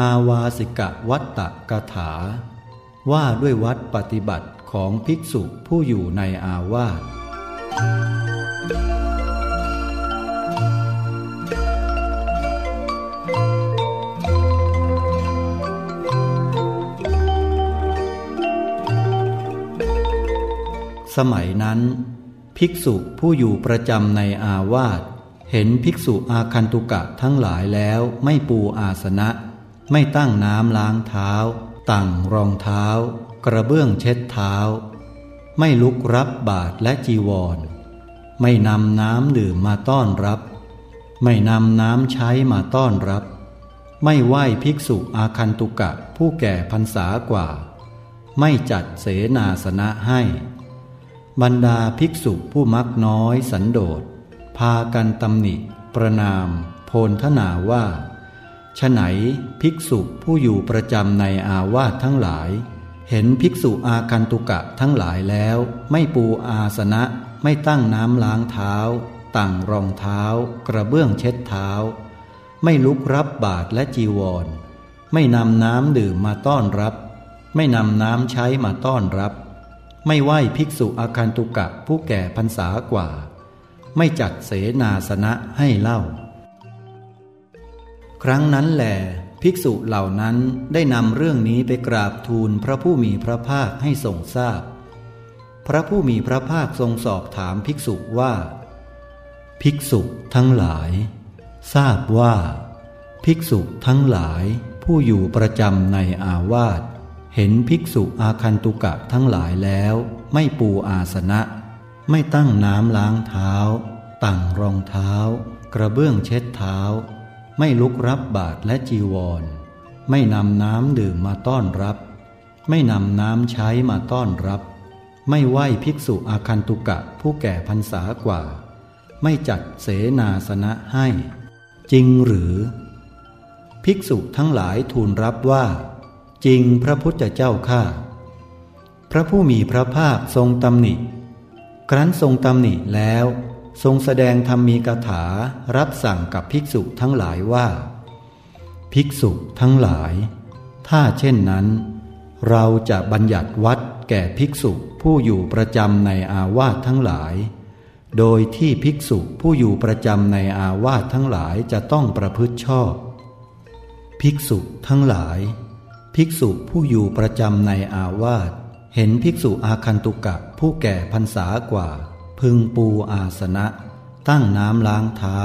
อาวาสิกะวัตตะกถา ว่าด้วยวัดปฏิบัติของภิกษุผู้อยู่ในอาวาสสมัยนั้น ภิกษุผู้อยู่ประจำในอาวาสเห็นภิกษุอาคันตุกะทั้งหลายแล้วไม่ปูอาสนะ ไม่ตั้งน้ำล้างเท้า ตั้งรองเท้า กระเบื้องเช็ดเท้า ไม่ลุกรับบาทและจีวร ไม่นำน้ำดื่มมาต้อนรับ ไม่นำน้ำใช้มาต้อนรับ ไม่ไหว้ภิกษุอาคันตุกะผู้แก่พรรษากว่า ไม่จัดเสนาสนะให้ บรรดาภิกษุผู้มักน้อยสันโดษพากันตำหนิ ประนาม โพลทนาว่า ฉไหนภิกษุผู้อยู่ประจำในอาวาสทั้งหลาย เห็นภิกษุอาคันตุกะทั้งหลายแล้ว ไม่ปูอาสนะไม่ตั้งน้ำล้างเท้าตั้งรองเท้า กระเบื้องเช็ดเท้า ไม่ลุกรับบาทและจีวร ไม่นำน้ำดื่มมาต้อนรับ ไม่นำน้ำใช้มาต้อนรับ ไม่ไหว้ภิกษุอาคันตุกะผู้แก่พรรษากว่า ไม่จัดเสนาสนะให้เล่า ครั้งนั้นแหลภิกษุเหล่านั้นได้นำเรื่องนี้ไปกราบทูลพระผู้มีพระภาคให้ทรงทราบพพระผู้มีพระภาคทรงสอบถามภิกษุว่า ภิกษุทั้งหลาย ทราบว่า ภิกษุทั้งหลายผู้อยู่ประจำในอาวาสเห็นภิกษุอาคันตุกะทั้งหลายแล้ว ไม่ปูอาสนะ ไม่ตั้งน้ำล้างเท้า ตั้งรองเท้า กระเบื้องเช็ดเท้า ไม่ลุกรับบาทและจีวร ไม่นำน้ำดื่มมาต้อนรับ ไม่นำน้ำใช้มาต้อนรับ ไม่ไหว้ภิกษุอาคันตุกะผู้แก่พรรษากว่า ไม่จัดเสนาสนะให้ จริงหรือ ภิกษุทั้งหลายทูลรับว่า จริงพระพุทธเจ้าข้าพระผู้มีพระภาคทรงตำหนิ ครั้นทรงตำหนิแล้ว ทรงแสดงธรรมีกถารับสั่งกับภิกษุทั้งหลายว่า ภิกษุทั้งหลาย ถ้าเช่นนั้น เราจะบัญญัติวัดแก่ภิกษุผู้อยู่ประจำในอาวาสทั้งหลาย โดยที่ภิกษุผู้อยู่ประจำในอาวาสทั้งหลายจะต้องประพฤติชอบ ภิกษุทั้งหลาย ภิกษุผู้อยู่ประจำในอาวาสเห็นภิกษุอาคันตุกะผู้แก่พรรษากว่า พึงปูอาสนะ ตั้งน้ำล้างเท้า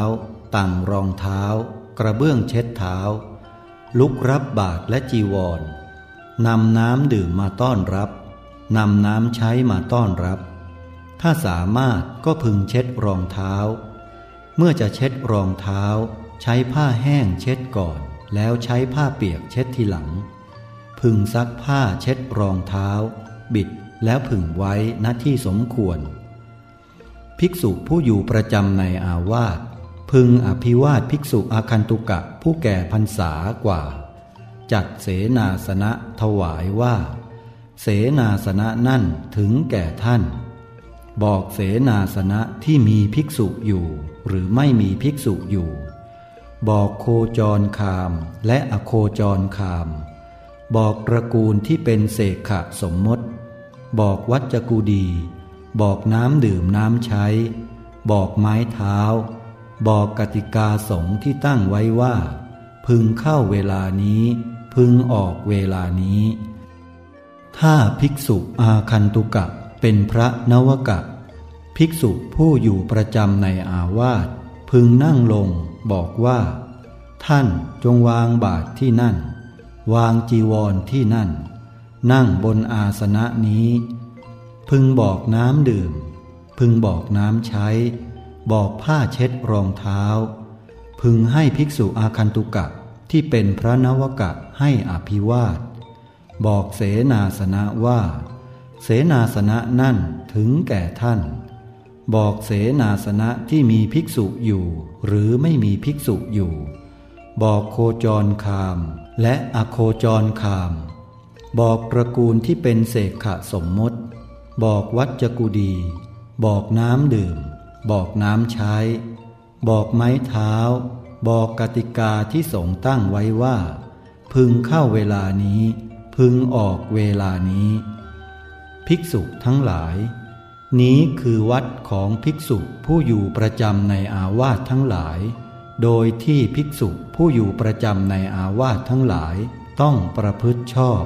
ตั้งรองเท้า กระเบื้องเช็ดเท้า ลุกรับบาทและจีวรนำน้ำดื่มมาต้อนรับนำน้ำใช้มาต้อนรับ ถ้าสามารถก็พึงเช็ดรองเท้า เมื่อจะเช็ดรองเท้า ใช้ผ้าแห้งเช็ดก่อน แล้วใช้ผ้าเปียกเช็ดทีหลัง พึงซักผ้าเช็ดรองเท้า บิดแล้วผึ่งไว้ณที่สมควร ภิกษุผู้อยู่ประจำในอาวาสพึงอภิวาทภิกษุอาคันตุกะผู้แก่พรรษากว่า จัดเสนาสนะถวายว่า เสนาสนะนั่นถึงแก่ท่าน บอกเสนาสนะที่มีภิกษุอยู่ หรือไม่มีภิกษุอยู่ บอกโคจรคามและอโคจรคาม บอกตระกูลที่เป็นเสกขะสมมติ บอกวัจกูดี บอกน้ำดื่มน้ำใช้ บอกไม้เท้า บอกกติกาสงฆ์ที่ตั้งไว้ว่า พึงเข้าเวลานี้ พึงออกเวลานี้ ถ้าภิกษุอาคันตุกะเป็นพระนวกะ ภิกษุผู้อยู่ประจำในอาวาสพึงนั่งลงบอกว่า ท่านจงวางบาทที่นั่น วางจีวรที่นั่น นั่งบนอาสนะนี้ พึงบอกน้ำดื่ม พึงบอกน้ำใช้ บอกผ้าเช็ดรองเท้า พึงให้ภิกษุอาคันตุกะที่เป็นพระนวกะให้อภิวาท บอกเสนาสนะว่า เสนาสนะนั่นถึงแก่ท่าน บอกเสนาสนะที่มีภิกษุอยู่หรือไม่มีภิกษุอยู่ บอกโคจรคามและอโคจรคาม บอกตระกูลที่เป็นเสกขะสมมติ บอกวัดจกุดี บอกน้ำดื่ม บอกน้ำใช้ บอกไม้เท้า บอกกติกาที่สงตั้งไว้ว่า พึงเข้าเวลานี้ พึงออกเวลานี้ ภิกษุทั้งหลาย นี้คือวัดของภิกษุผู้อยู่ประจำในอาวาสทั้งหลาย โดยที่ภิกษุผู้อยู่ประจำในอาวาสทั้งหลายต้องประพฤติชอบ